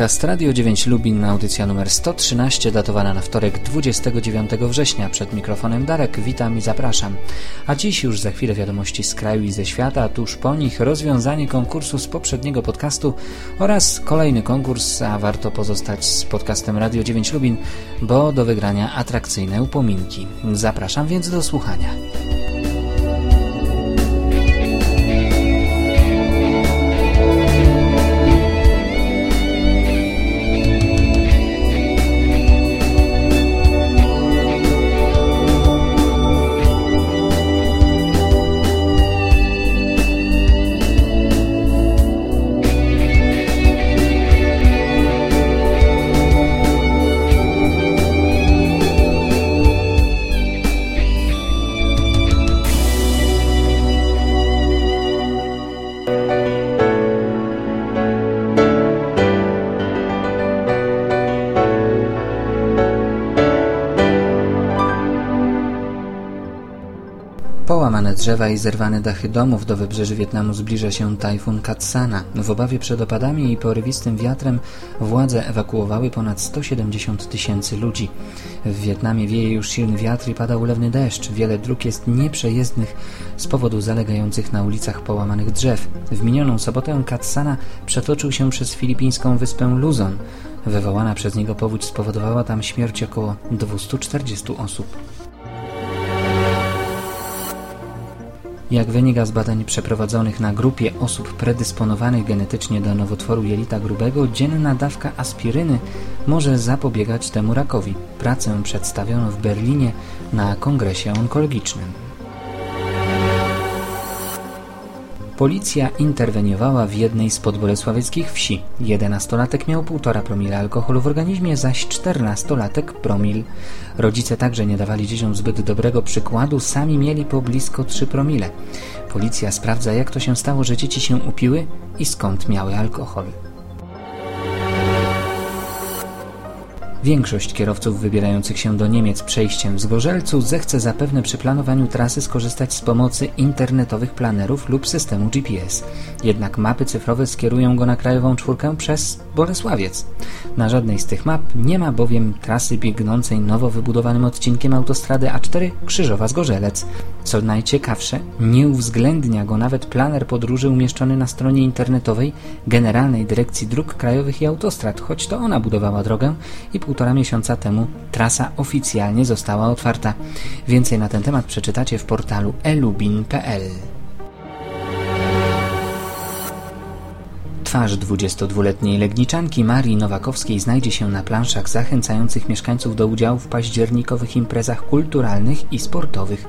Podcast Radio 9 Lubin, audycja numer 113, datowana na wtorek 29 września. Przed mikrofonem Darek, witam i zapraszam. A dziś już za chwilę wiadomości z kraju i ze świata, tuż po nich rozwiązanie konkursu z poprzedniego podcastu oraz kolejny konkurs, a warto pozostać z podcastem Radio 9 Lubin, bo do wygrania atrakcyjne upominki. Zapraszam więc do słuchania. Drzewa i zerwane dachy domów do wybrzeży Wietnamu zbliża się tajfun Katsana. W obawie przed opadami i porywistym wiatrem władze ewakuowały ponad 170 tysięcy ludzi. W Wietnamie wieje już silny wiatr i pada ulewny deszcz. Wiele dróg jest nieprzejezdnych z powodu zalegających na ulicach połamanych drzew. W minioną sobotę Katsana przetoczył się przez filipińską wyspę Luzon. Wywołana przez niego powódź spowodowała tam śmierć około 240 osób. Jak wynika z badań przeprowadzonych na grupie osób predysponowanych genetycznie do nowotworu jelita grubego, dzienna dawka aspiryny może zapobiegać temu rakowi. Pracę przedstawiono w Berlinie na kongresie onkologicznym. Policja interweniowała w jednej z podbolesławieckich wsi. Jedenastolatek miał półtora promila alkoholu w organizmie, zaś czternastolatek promil. Rodzice także nie dawali dzieciom zbyt dobrego przykładu, sami mieli po blisko trzy promile. Policja sprawdza, jak to się stało, że dzieci się upiły i skąd miały alkohol. Większość kierowców wybierających się do Niemiec przejściem z Gorzelcu zechce zapewne przy planowaniu trasy skorzystać z pomocy internetowych planerów lub systemu GPS. Jednak mapy cyfrowe skierują go na krajową czwórkę przez Bolesławiec. Na żadnej z tych map nie ma bowiem trasy biegnącej nowo wybudowanym odcinkiem autostrady A4 Krzyżowa z Gorzelec. Co najciekawsze, nie uwzględnia go nawet planer podróży umieszczony na stronie internetowej Generalnej Dyrekcji Dróg Krajowych i Autostrad, choć to ona budowała drogę i półtora miesiąca temu trasa oficjalnie została otwarta. Więcej na ten temat przeczytacie w portalu elubin.pl. Twarz 22-letniej Legniczanki Marii Nowakowskiej znajdzie się na planszach zachęcających mieszkańców do udziału w październikowych imprezach kulturalnych i sportowych.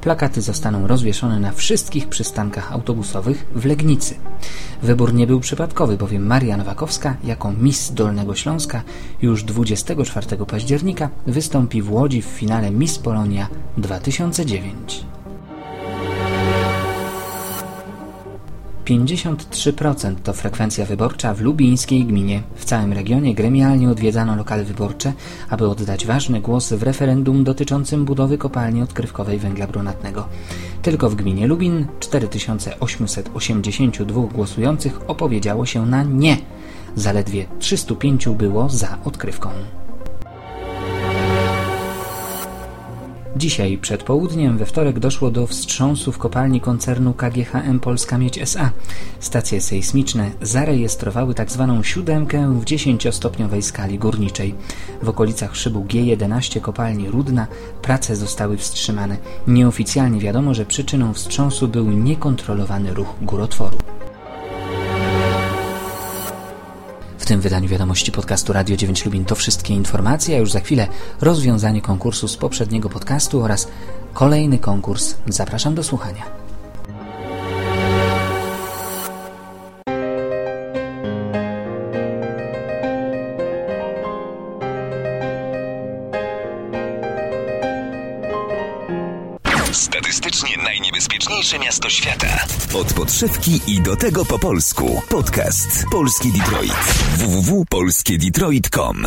Plakaty zostaną rozwieszone na wszystkich przystankach autobusowych w Legnicy. Wybór nie był przypadkowy, bowiem Maria Nowakowska jako Miss Dolnego Śląska już 24 października wystąpi w Łodzi w finale Miss Polonia 2009. 53% to frekwencja wyborcza w lubińskiej gminie. W całym regionie gremialnie odwiedzano lokale wyborcze, aby oddać ważny głos w referendum dotyczącym budowy kopalni odkrywkowej węgla brunatnego. Tylko w gminie Lubin 4882 głosujących opowiedziało się na nie. Zaledwie 305 było za odkrywką. Dzisiaj przed południem we wtorek doszło do wstrząsu w kopalni koncernu KGHM Polska Miedź SA. Stacje sejsmiczne zarejestrowały tzw. Tak siódemkę w 10-stopniowej skali górniczej. W okolicach szybu G11 kopalni Rudna prace zostały wstrzymane. Nieoficjalnie wiadomo, że przyczyną wstrząsu był niekontrolowany ruch górotworu. W tym wydaniu wiadomości podcastu Radio 9 Lubin to wszystkie informacje, a już za chwilę rozwiązanie konkursu z poprzedniego podcastu oraz kolejny konkurs. Zapraszam do słuchania. Najniebezpieczniejsze miasto świata. Od podszewki i do tego po polsku. Podcast Polski Detroit. www.polskiedetroit.com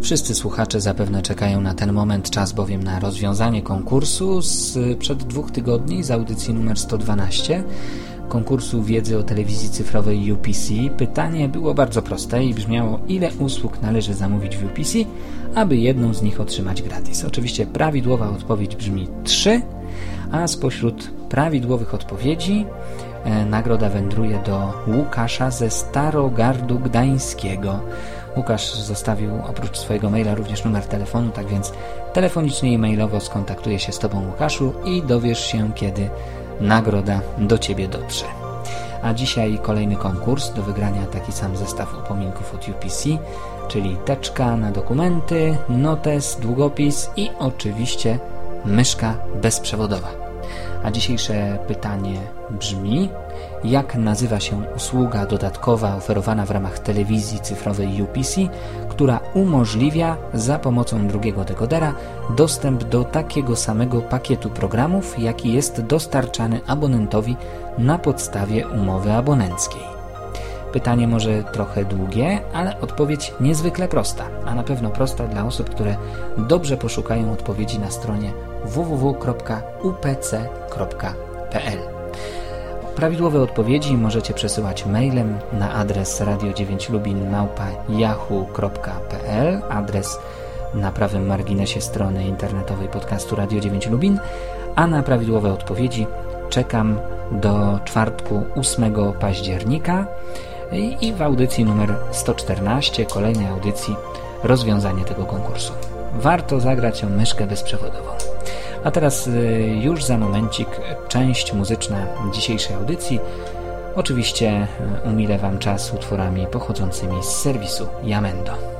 Wszyscy słuchacze zapewne czekają na ten moment, czas bowiem na rozwiązanie konkursu sprzed dwóch tygodni z audycji numer 112 konkursu wiedzy o telewizji cyfrowej UPC. Pytanie było bardzo proste i brzmiało, ile usług należy zamówić w UPC, aby jedną z nich otrzymać gratis. Oczywiście prawidłowa odpowiedź brzmi 3, a spośród prawidłowych odpowiedzi e, nagroda wędruje do Łukasza ze Starogardu Gdańskiego. Łukasz zostawił oprócz swojego maila również numer telefonu, tak więc telefonicznie i mailowo skontaktuje się z Tobą Łukaszu i dowiesz się, kiedy nagroda do Ciebie dotrze. A dzisiaj kolejny konkurs do wygrania taki sam zestaw upominków od UPC, czyli teczka na dokumenty, notes, długopis i oczywiście myszka bezprzewodowa. A dzisiejsze pytanie brzmi: jak nazywa się usługa dodatkowa oferowana w ramach telewizji cyfrowej UPC, która umożliwia za pomocą drugiego dekodera dostęp do takiego samego pakietu programów, jaki jest dostarczany abonentowi na podstawie umowy abonenckiej. Pytanie może trochę długie, ale odpowiedź niezwykle prosta, a na pewno prosta dla osób, które dobrze poszukają odpowiedzi na stronie www.upc.pl. Prawidłowe odpowiedzi możecie przesyłać mailem na adres radio9lubin.yahoo.pl adres na prawym marginesie strony internetowej podcastu Radio 9 Lubin, a na prawidłowe odpowiedzi czekam do czwartku 8 października i w audycji numer 114, kolejnej audycji, rozwiązanie tego konkursu. Warto zagrać o myszkę bezprzewodową. A teraz y, już za momencik część muzyczna dzisiejszej audycji. Oczywiście y, umilę Wam czas utworami pochodzącymi z serwisu Jamendo.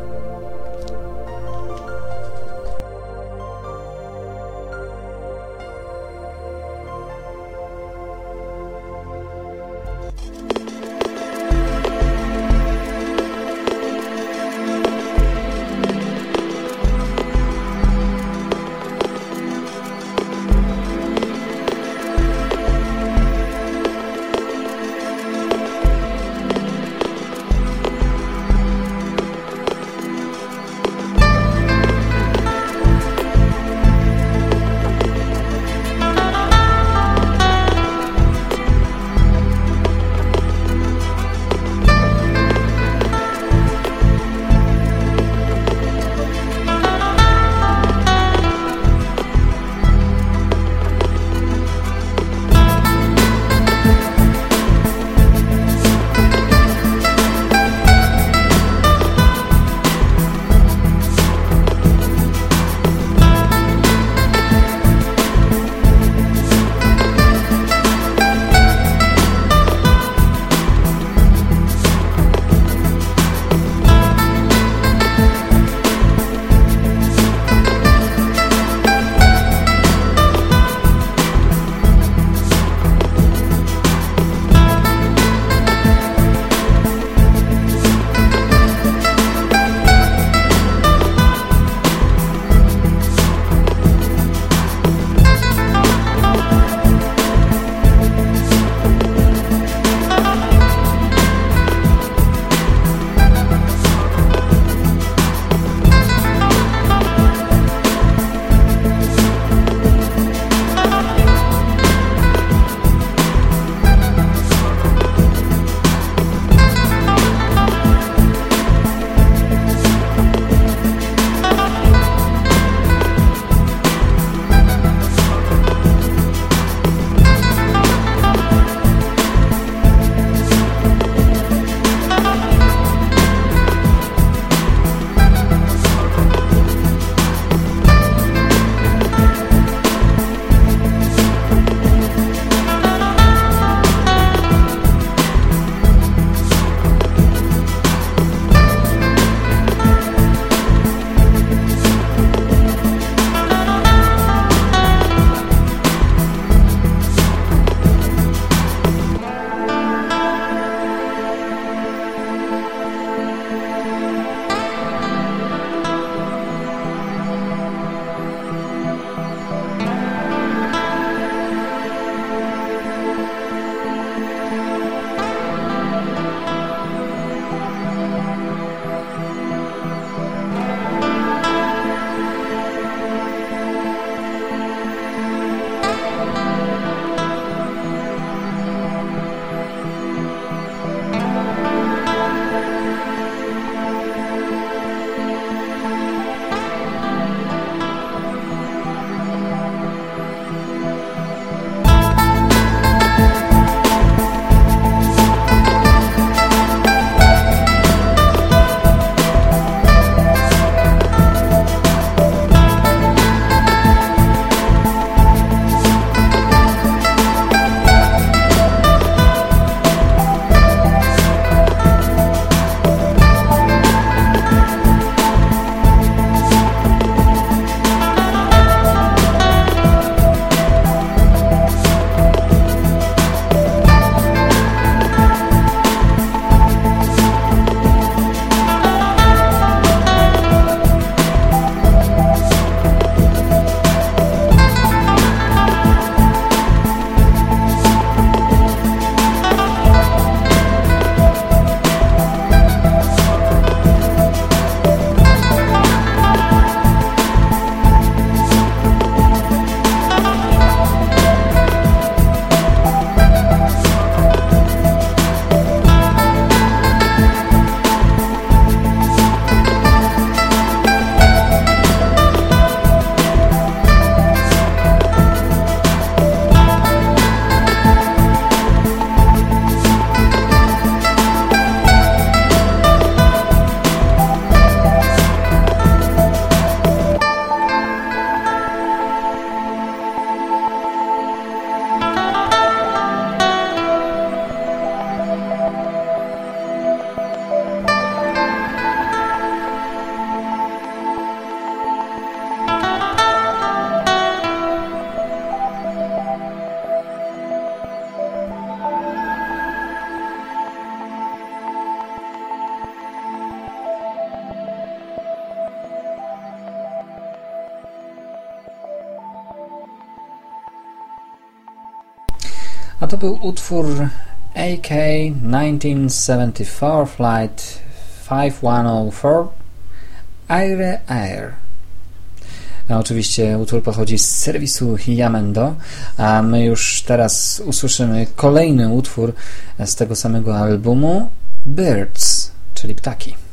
A to był utwór AK 1974 Flight 5104 Air Air. A oczywiście utwór pochodzi z serwisu Yamendo, a my już teraz usłyszymy kolejny utwór z tego samego albumu Birds, czyli ptaki.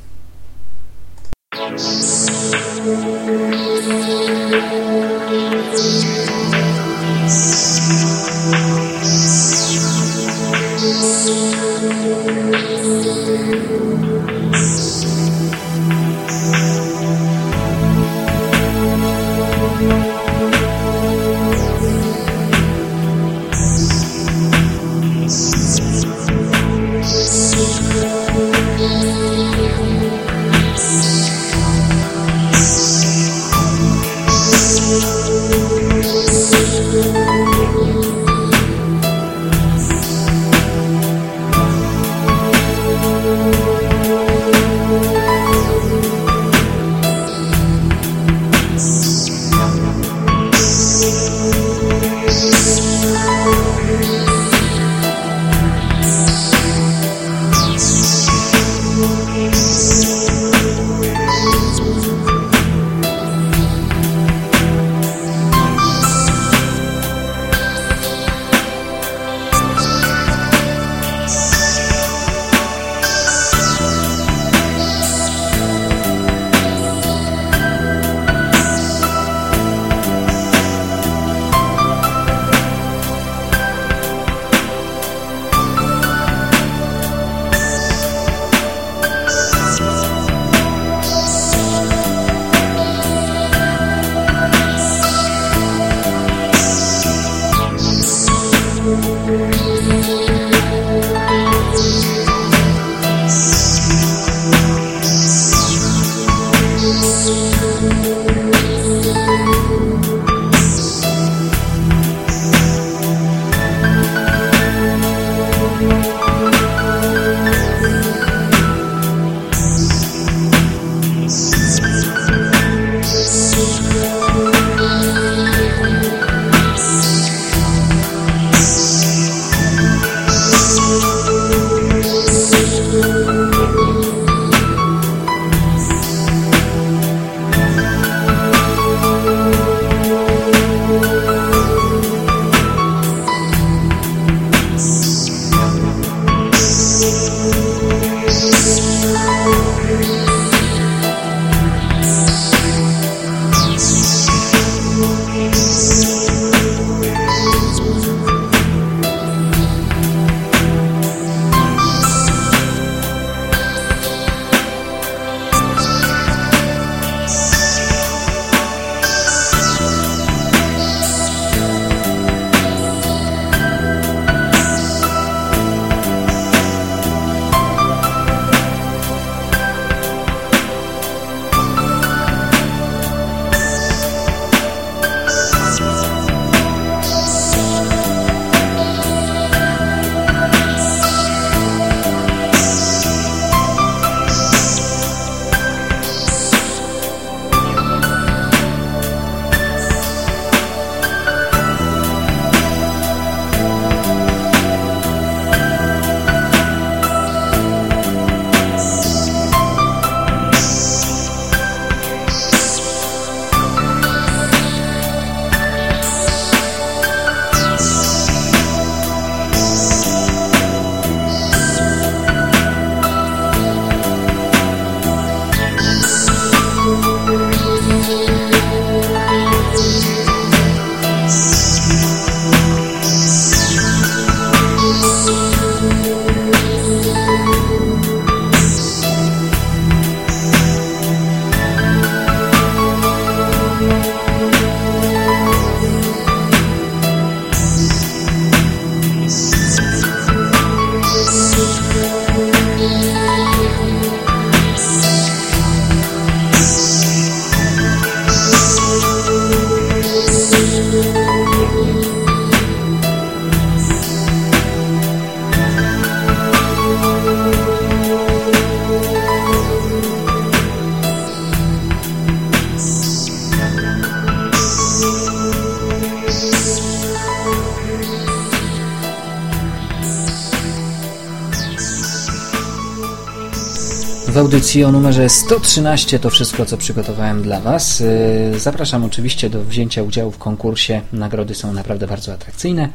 W audycji o numerze 113 to wszystko, co przygotowałem dla Was. Y, zapraszam oczywiście do wzięcia udziału w konkursie. Nagrody są naprawdę bardzo atrakcyjne.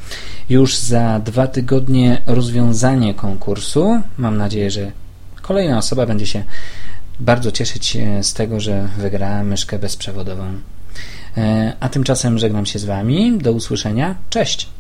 Już za dwa tygodnie rozwiązanie konkursu. Mam nadzieję, że kolejna osoba będzie się bardzo cieszyć e, z tego, że wygrała myszkę bezprzewodową. E, a tymczasem żegnam się z Wami. Do usłyszenia. Cześć!